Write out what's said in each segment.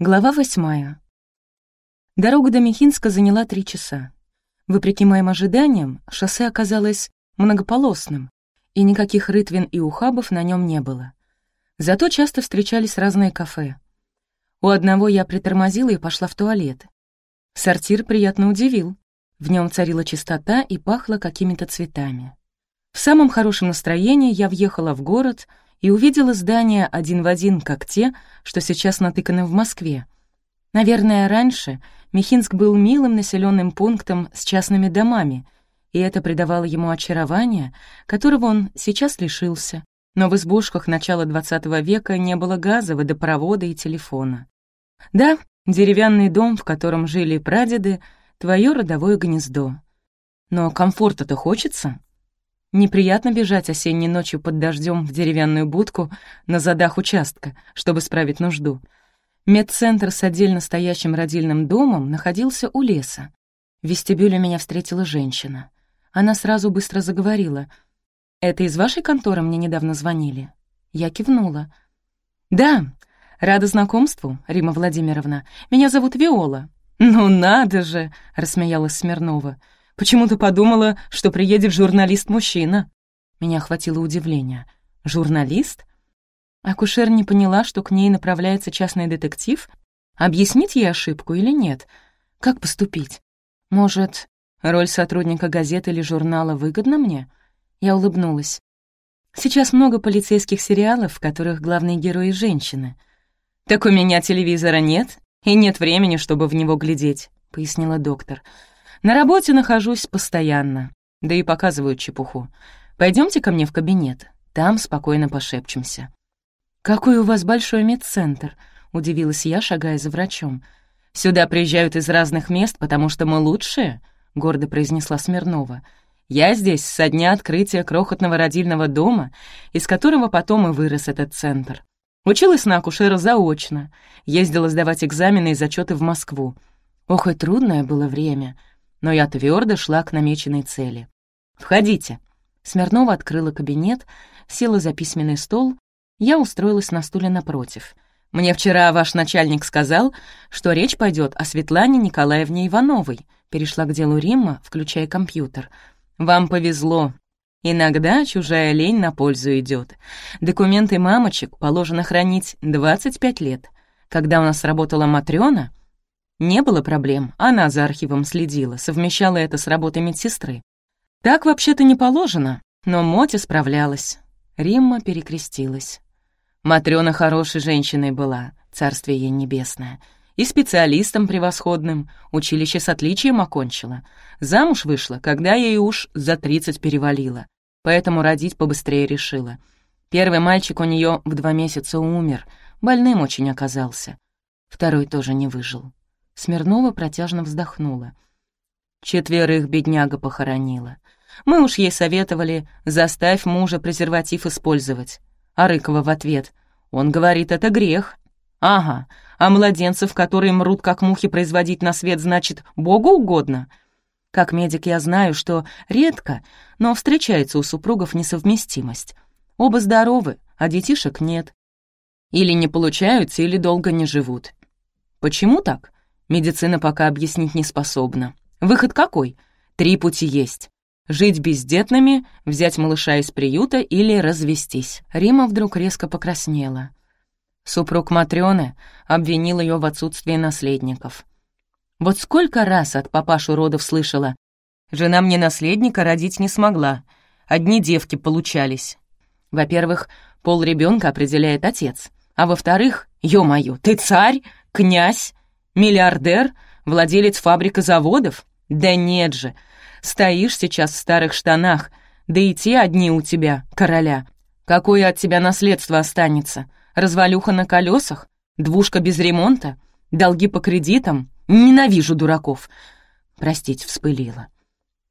Глава восьмая. Дорога до Михинска заняла три часа. Вопреки моим ожиданиям, шоссе оказалось многополосным, и никаких рытвин и ухабов на нем не было. Зато часто встречались разные кафе. У одного я притормозила и пошла в туалет. Сортир приятно удивил. В нем царила чистота и пахло какими-то цветами. В самом хорошем настроении я въехала в город — и увидела здания один в один, как те, что сейчас натыканы в Москве. Наверное, раньше Михинск был милым населенным пунктом с частными домами, и это придавало ему очарование, которого он сейчас лишился. Но в избушках начала XX века не было газа, водопровода и телефона. Да, деревянный дом, в котором жили прадеды, — твое родовое гнездо. Но комфорта-то хочется? Неприятно бежать осенней ночью под дождем в деревянную будку на задах участка, чтобы справить нужду. Медцентр с отдельно стоящим родильным домом находился у леса. В вестибюле меня встретила женщина. Она сразу быстро заговорила. «Это из вашей конторы мне недавно звонили?» Я кивнула. «Да, рада знакомству, Рима Владимировна. Меня зовут Виола». «Ну надо же!» — рассмеялась Смирнова. Почему-то подумала, что приедет журналист-мужчина. Меня охватило удивление. Журналист? Акушер не поняла, что к ней направляется частный детектив? Объяснить ей ошибку или нет? Как поступить? Может, роль сотрудника газеты или журнала выгодна мне? Я улыбнулась. Сейчас много полицейских сериалов, в которых главные герои — женщины. «Так у меня телевизора нет, и нет времени, чтобы в него глядеть», — пояснила доктор. На работе нахожусь постоянно, да и показываю чепуху. Пойдемте ко мне в кабинет, там спокойно пошепчемся». «Какой у вас большой медцентр», — удивилась я, шагая за врачом. «Сюда приезжают из разных мест, потому что мы лучшие», — гордо произнесла Смирнова. «Я здесь со дня открытия крохотного родильного дома, из которого потом и вырос этот центр. Училась на акушера заочно, ездила сдавать экзамены и зачеты в Москву. Ох, и трудное было время но я твердо шла к намеченной цели. «Входите». Смирнова открыла кабинет, села за письменный стол, я устроилась на стуле напротив. «Мне вчера ваш начальник сказал, что речь пойдет о Светлане Николаевне Ивановой», перешла к делу Римма, включая компьютер. «Вам повезло. Иногда чужая лень на пользу идет. Документы мамочек положено хранить 25 лет. Когда у нас работала Матрёна, не было проблем, она за архивом следила, совмещала это с работой медсестры. Так вообще-то не положено, но Мотя справлялась. Римма перекрестилась. Матрёна хорошей женщиной была, царствие ей небесное, и специалистом превосходным, училище с отличием окончила. Замуж вышла, когда ей уж за тридцать перевалило, поэтому родить побыстрее решила. Первый мальчик у неё в два месяца умер, больным очень оказался. Второй тоже не выжил. Смирнова протяжно вздохнула. Четверых бедняга похоронила. Мы уж ей советовали, заставь мужа презерватив использовать. А Рыкова в ответ. Он говорит, это грех. Ага, а младенцев, которые мрут как мухи, производить на свет, значит, Богу угодно? Как медик я знаю, что редко, но встречается у супругов несовместимость. Оба здоровы, а детишек нет. Или не получаются, или долго не живут. Почему так? Медицина пока объяснить не способна. Выход какой? Три пути есть. Жить бездетными, взять малыша из приюта или развестись. Рима вдруг резко покраснела. Супруг Матрёны обвинил ее в отсутствии наследников. Вот сколько раз от папашу родов слышала. Жена мне наследника родить не смогла. Одни девки получались. Во-первых, пол ребенка определяет отец. А во-вторых, ё-моё, ты царь, князь, Миллиардер? Владелец фабрик и заводов? Да нет же. Стоишь сейчас в старых штанах, да и те одни у тебя, короля. Какое от тебя наследство останется? Развалюха на колесах? Двушка без ремонта? Долги по кредитам? Ненавижу дураков. Простите, вспылила.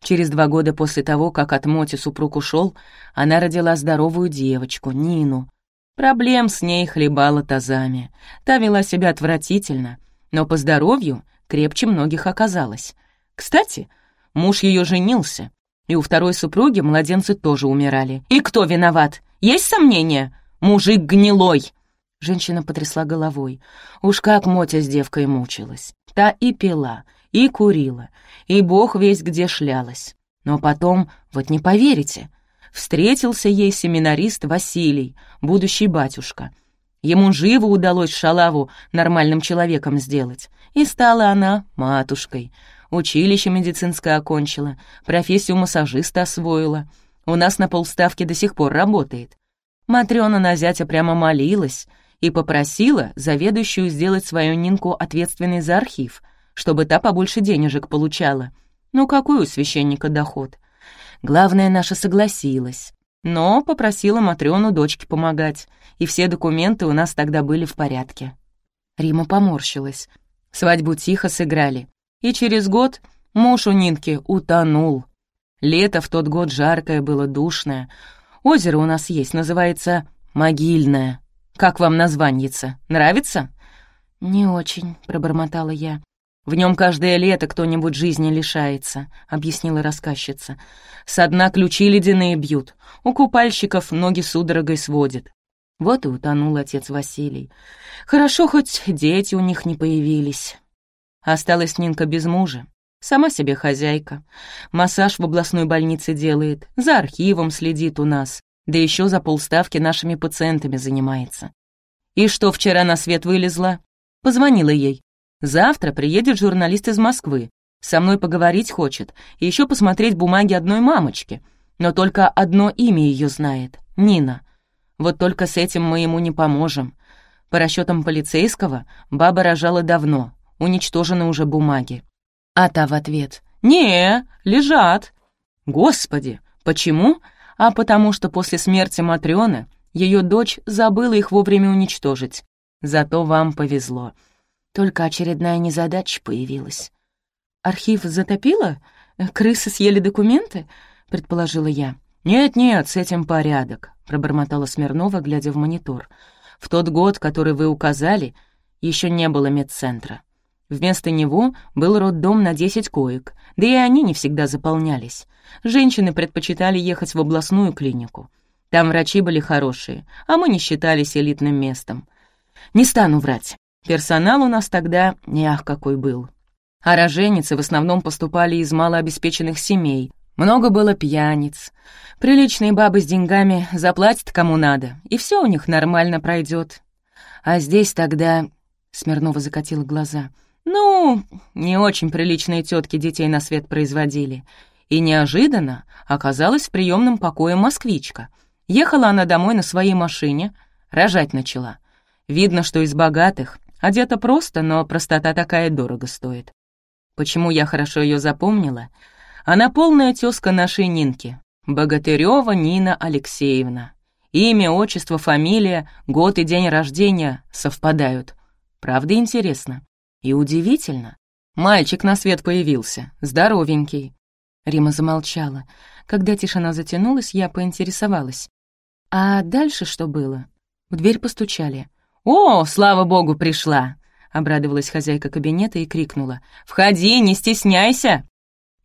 Через два года после того, как от Моти супруг ушел, она родила здоровую девочку, Нину. Проблем с ней хлебала тазами. Та вела себя отвратительно — но по здоровью крепче многих оказалась. Кстати, муж ее женился, и у второй супруги младенцы тоже умирали. И кто виноват? Есть сомнения? Мужик гнилой. Женщина потрясла головой. Уж как Мотя с девкой мучилась. Та и пила, и курила, и бог весь где шлялась. Но потом, вот не поверите, встретился ей семинарист Василий, будущий батюшка. Ему живо удалось шалаву нормальным человеком сделать, и стала она матушкой. Училище медицинское окончила, профессию массажиста освоила. У нас на полставки до сих пор работает. Матрёна на зятя прямо молилась и попросила заведующую сделать свою Нинку ответственной за архив, чтобы та побольше денежек получала. Ну какой у священника доход? Главное, наша согласилась. Но попросила Матрёну дочке помогать, и все документы у нас тогда были в порядке. Рима поморщилась. Свадьбу тихо сыграли. И через год муж у Нинки утонул. Лето в тот год жаркое было, душное. Озеро у нас есть, называется Могильное. Как вам названьица? Нравится?» «Не очень», — пробормотала я. «В нем каждое лето кто-нибудь жизни лишается», — объяснила рассказчица. «Со дна ключи ледяные бьют, у купальщиков ноги судорогой сводят». Вот и утонул отец Василий. Хорошо, хоть дети у них не появились. Осталась Нинка без мужа. Сама себе хозяйка. Массаж в областной больнице делает, за архивом следит у нас, да еще за полставки нашими пациентами занимается. И что вчера на свет вылезла? Позвонила ей. Завтра приедет журналист из Москвы. Со мной поговорить хочет, и еще посмотреть бумаги одной мамочки. Но только одно имя ее знает — Нина. Вот только с этим мы ему не поможем. По расчетам полицейского, баба рожала давно, уничтожены уже бумаги. А та в ответ «Не, лежат». Господи, почему? А потому что после смерти Матрёны ее дочь забыла их вовремя уничтожить. Зато вам повезло. Только очередная незадача появилась. «Архив затопило? Крысы съели документы?» — предположила я. «Нет-нет, с этим порядок», — пробормотала Смирнова, глядя в монитор. «В тот год, который вы указали, еще не было медцентра. Вместо него был роддом на 10 коек, да и они не всегда заполнялись. Женщины предпочитали ехать в областную клинику. Там врачи были хорошие, а мы не считались элитным местом. Не стану врать. Персонал у нас тогда, ах, какой был. А роженицы в основном поступали из малообеспеченных семей. Много было пьяниц. Приличные бабы с деньгами заплатят кому надо, и все у них нормально пройдет. А здесь тогда... Смирнова закатила глаза. Ну, не очень приличные тетки детей на свет производили. И неожиданно оказалась в приемном покое москвичка. Ехала она домой на своей машине, рожать начала. Видно, что из богатых, одета просто, но простота такая дорого стоит. Почему я хорошо ее запомнила? Она полная тезка нашей Нинки, Богатырева Нина Алексеевна. Имя, отчество, фамилия, год и день рождения совпадают. Правда интересно? И удивительно. Мальчик на свет появился, здоровенький. Рима замолчала. Когда тишина затянулась, я поинтересовалась. А дальше что было? В дверь постучали. «О, слава богу, пришла!» Обрадовалась хозяйка кабинета и крикнула. «Входи, не стесняйся!»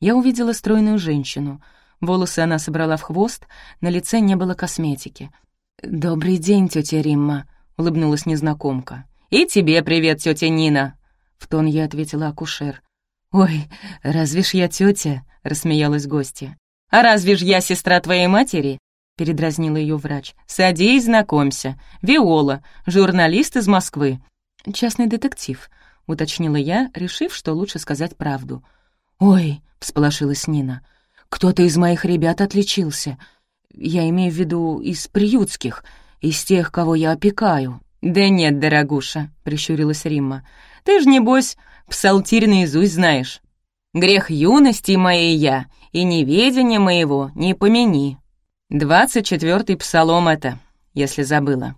Я увидела стройную женщину. Волосы она собрала в хвост, на лице не было косметики. «Добрый день, тетя Римма», — улыбнулась незнакомка. «И тебе привет, тетя Нина», — в тон я ответила акушер. «Ой, разве ж я тетя? рассмеялась гостья. «А разве ж я сестра твоей матери?» — передразнила ее врач. «Садись, знакомься. Виола, журналист из Москвы». «Частный детектив», — уточнила я, решив, что лучше сказать правду. «Ой», — всполошилась Нина, — «кто-то из моих ребят отличился. Я имею в виду из приютских, из тех, кого я опекаю». «Да нет, дорогуша», — прищурилась Римма. Ты ж, небось, псалтирь наизусть знаешь. Грех юности моей я, и неведения моего не помяни. Двадцать четвертый псалом это, если забыла».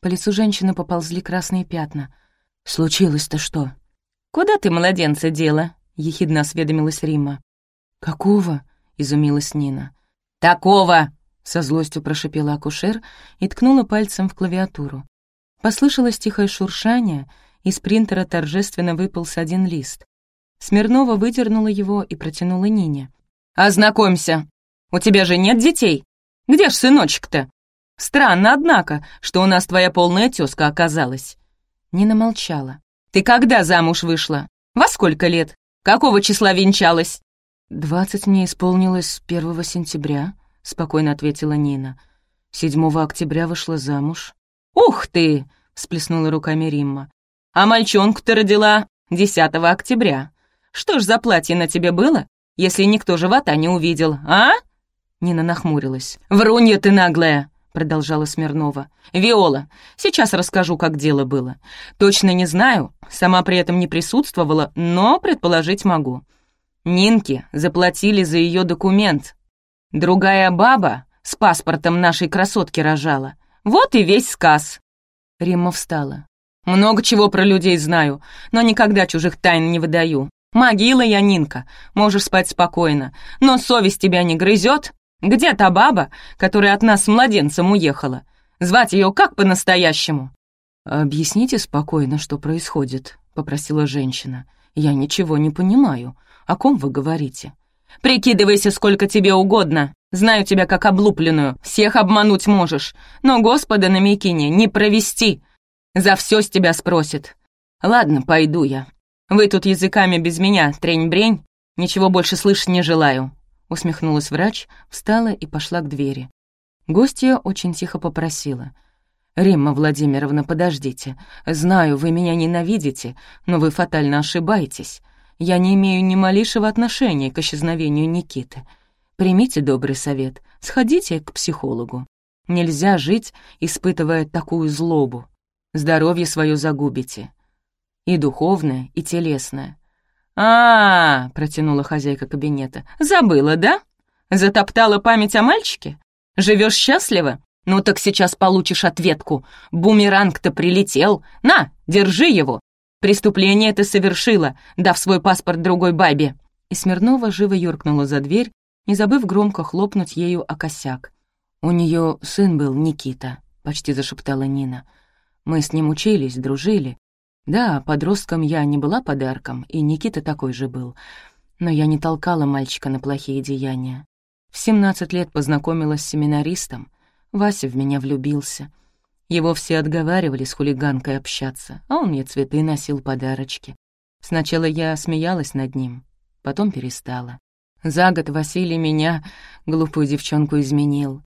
По лицу женщины поползли красные пятна. «Случилось-то что?» «Куда ты, младенца, дела?» — ехидно осведомилась Римма. «Какого?» — изумилась Нина. «Такого!» — со злостью прошипела акушер и ткнула пальцем в клавиатуру. Послышалось тихое шуршание — из принтера торжественно выполз один лист. Смирнова выдернула его и протянула Нине. «Ознакомься! У тебя же нет детей? Где ж сыночек-то?» Странно, однако, что у нас твоя полная тезка оказалась». Нина молчала. «Ты когда замуж вышла? Во сколько лет? Какого числа венчалась?» «Двадцать мне исполнилось первого сентября», — спокойно ответила Нина. «Седьмого октября вышла замуж». «Ух ты!» — всплеснула руками Римма. «А мальчонку ты родила 10 октября. Что ж за платье на тебе было, если никто живота не увидел, а?» Нина нахмурилась. «Врунья ты наглая!» — продолжала Смирнова. «Виола, сейчас расскажу, как дело было. Точно не знаю, сама при этом не присутствовала, но предположить могу. Нинке заплатили за ее документ. Другая баба с паспортом нашей красотки рожала. Вот и весь сказ». Римма встала. «Много чего про людей знаю, но никогда чужих тайн не выдаю. Могила я, Нинка, можешь спать спокойно, но совесть тебя не грызет? Где та баба, которая от нас с младенцем уехала? Звать ее как по-настоящему?» «Объясните спокойно, что происходит», — попросила женщина. «Я ничего не понимаю. О ком вы говорите?» «Прикидывайся, сколько тебе угодно. Знаю тебя как облупленную, всех обмануть можешь, но Господа на Микине не провести. За все с тебя спросит. Ладно, пойду я. Вы тут языками без меня, трень-брень, ничего больше слышать не желаю». Усмехнулась врач, встала и пошла к двери. Гостья очень тихо попросила. «Римма Владимировна, подождите. Знаю, вы меня ненавидите, но вы фатально ошибаетесь. Я не имею ни малейшего отношения к исчезновению Никиты. Примите добрый совет, сходите к психологу. Нельзя жить, испытывая такую злобу. Здоровье свое загубите. И духовное, и телесное. А, протянула хозяйка кабинета. «Забыла, да? Затоптала память о мальчике? Живешь счастливо? Ну так сейчас получишь ответку. Бумеранг-то прилетел. На, держи его. Преступление ты совершила, дав свой паспорт другой бабе». И Смирнова живо юркнула за дверь, не забыв громко хлопнуть ею о косяк. «У нее сын был Никита», — почти зашептала Нина. «Мы с ним учились, дружили. Да, подростком я не была подарком, и Никита такой же был. Но я не толкала мальчика на плохие деяния. В 17 лет познакомилась с семинаристом. Вася в меня влюбился. Его все отговаривали с хулиганкой общаться, а он мне цветы носил, подарочки. Сначала я смеялась над ним, потом перестала. За год Василий меня, глупую девчонку, изменил.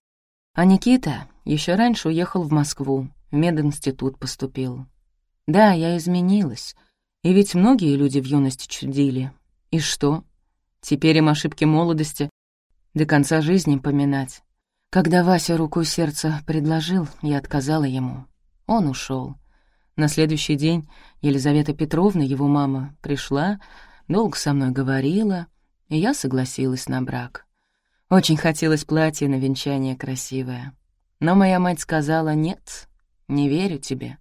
А Никита еще раньше уехал в Москву, в мединститут поступил. Да, я изменилась. И ведь многие люди в юности чудили. И что? Теперь им ошибки молодости до конца жизни поминать. Когда Вася руку сердца предложил, я отказала ему. Он ушел. На следующий день Елизавета Петровна, его мама, пришла, долго со мной говорила, и я согласилась на брак. Очень хотелось платье на венчание красивое. Но моя мать сказала «нет, не верю тебе.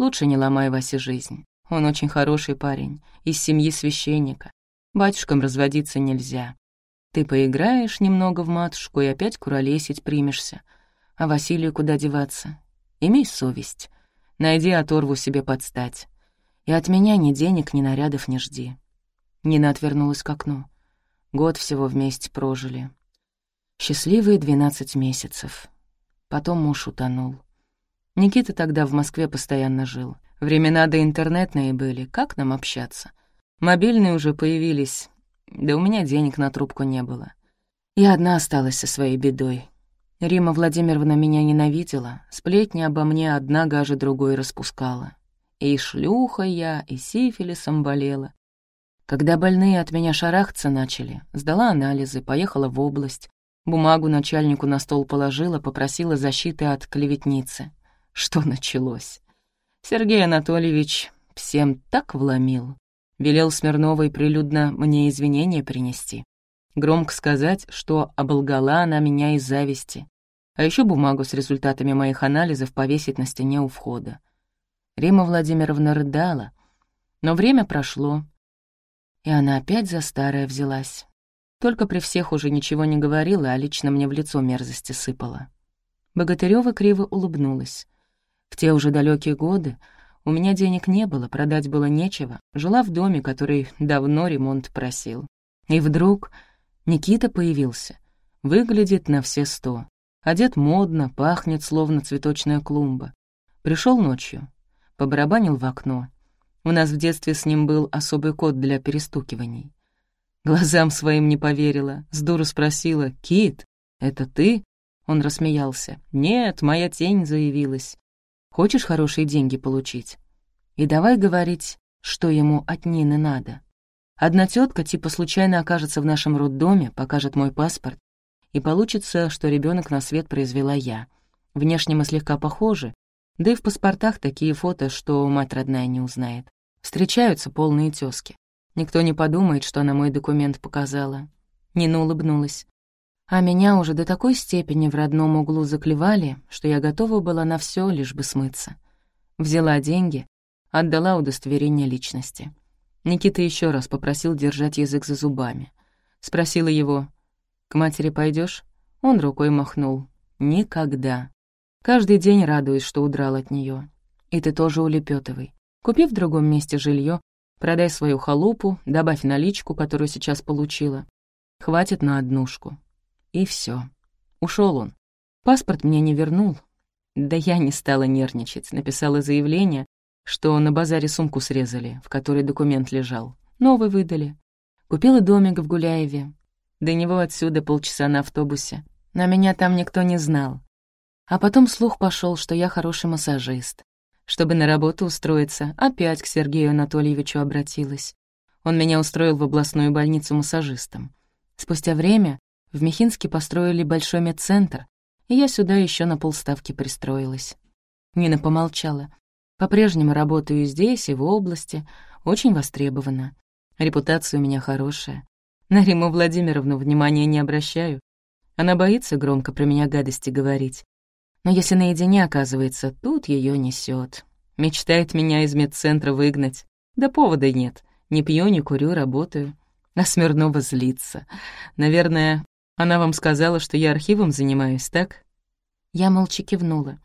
Лучше не ломай Васе жизнь. Он очень хороший парень, из семьи священника. Батюшкам разводиться нельзя. Ты поиграешь немного в матушку и опять куролесить примешься. А Василию куда деваться? Имей совесть. Найди оторву себе подстать. И от меня ни денег, ни нарядов не жди». Нина отвернулась к окну. Год всего вместе прожили. Счастливые двенадцать месяцев. Потом муж утонул. Никита тогда в Москве постоянно жил. Времена до интернетные были, как нам общаться? Мобильные уже появились, да у меня денег на трубку не было. Я одна осталась со своей бедой. Рима Владимировна меня ненавидела, сплетни обо мне одна гаже другой распускала. И шлюха я, и сифилисом болела. Когда больные от меня шарахаться начали, сдала анализы, поехала в область. Бумагу начальнику на стол положила, попросила защиты от клеветницы. Что началось? Сергей Анатольевич всем так вломил. Велел Смирновой прилюдно мне извинения принести. Громко сказать, что оболгала она меня из зависти. А еще бумагу с результатами моих анализов повесить на стене у входа. Рима Владимировна рыдала. Но время прошло, и она опять за старое взялась. Только при всех уже ничего не говорила, а лично мне в лицо мерзости сыпала. Богатырёва криво улыбнулась. В те уже далекие годы у меня денег не было, продать было нечего, жила в доме, который давно ремонт просил. И вдруг Никита появился. Выглядит на все сто. Одет модно, пахнет, словно цветочная клумба. Пришел ночью, побарабанил в окно. У нас в детстве с ним был особый код для перестукиваний. Глазам своим не поверила, с дуру спросила, «Кит, это ты?» Он рассмеялся. «Нет, моя тень заявилась. Хочешь хорошие деньги получить?» И давай говорить, что ему от Нины надо. Одна тетка типа случайно окажется в нашем роддоме, покажет мой паспорт, и получится, что ребенок на свет произвела я. Внешне мы слегка похожи, да и в паспортах такие фото, что мать родная не узнает. Встречаются полные тёзки. Никто не подумает, что она мой документ показала. Нина улыбнулась. А меня уже до такой степени в родном углу заклевали, что я готова была на все, лишь бы смыться. Взяла деньги, отдала удостоверение личности. Никита еще раз попросил держать язык за зубами. Спросила его, «К матери пойдешь? Он рукой махнул. «Никогда. Каждый день радуюсь, что удрал от нее. И ты тоже улепетывай. Купи в другом месте жилье, продай свою халупу, добавь наличку, которую сейчас получила. Хватит на однушку. И все. Ушел он. Паспорт мне не вернул. Да я не стала нервничать, написала заявление, что на базаре сумку срезали, в которой документ лежал. Новый выдали. Купила домик в Гуляеве. До него отсюда полчаса на автобусе. На меня там никто не знал. А потом слух пошел, что я хороший массажист. Чтобы на работу устроиться, опять к Сергею Анатольевичу обратилась. Он меня устроил в областную больницу массажистом. Спустя время в Михинске построили большой медцентр, и я сюда еще на полставки пристроилась. Нина помолчала. По-прежнему работаю здесь и в области, очень востребована. Репутация у меня хорошая. На Риму Владимировну внимания не обращаю. Она боится громко про меня гадости говорить. Но если наедине оказывается, тут ее несет. Мечтает меня из медцентра выгнать. Да повода нет. Не пью, не курю, работаю. А Смирнова злится. Наверное, она вам сказала, что я архивом занимаюсь, так? Я молча кивнула.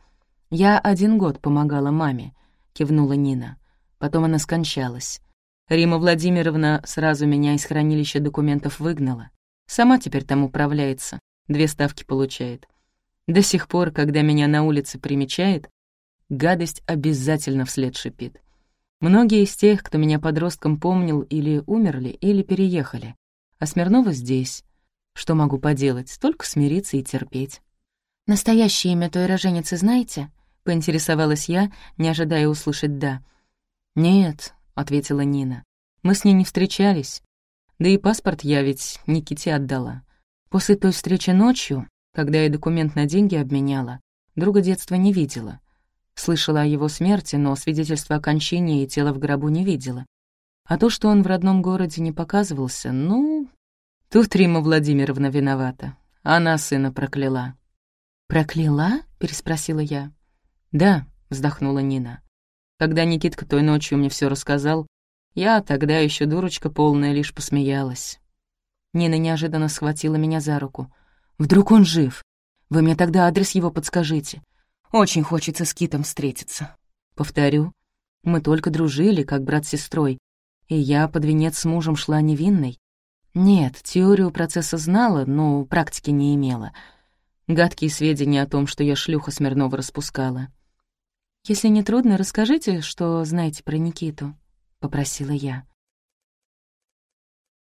Я один год помогала маме, кивнула Нина. Потом она скончалась. Рима Владимировна сразу меня из хранилища документов выгнала. Сама теперь там управляется, две ставки получает. До сих пор, когда меня на улице примечает, гадость обязательно вслед шипит. Многие из тех, кто меня подростком помнил, или умерли, или переехали. А Смирнова здесь. Что могу поделать? Только смириться и терпеть. «Настоящее имя той роженицы знаете?» — поинтересовалась я, не ожидая услышать «да». «Нет», — ответила Нина. «Мы с ней не встречались. Да и паспорт я ведь Никите отдала. После той встречи ночью когда я документ на деньги обменяла, друга детства не видела. Слышала о его смерти, но свидетельства о кончине и тело в гробу не видела. А то, что он в родном городе не показывался, ну... Тут Рима Владимировна виновата. Она сына прокляла. «Прокляла?» — переспросила я. «Да», — вздохнула Нина. Когда Никитка той ночью мне все рассказал, я тогда еще дурочка полная лишь посмеялась. Нина неожиданно схватила меня за руку — Вдруг он жив? Вы мне тогда адрес его подскажите. Очень хочется с Китом встретиться. Повторю, мы только дружили, как брат с сестрой, и я под венец с мужем шла невинной. Нет, теорию процесса знала, но практики не имела. Гадкие сведения о том, что я шлюха Смирнова распускала. «Если не трудно, расскажите, что знаете про Никиту», — попросила я.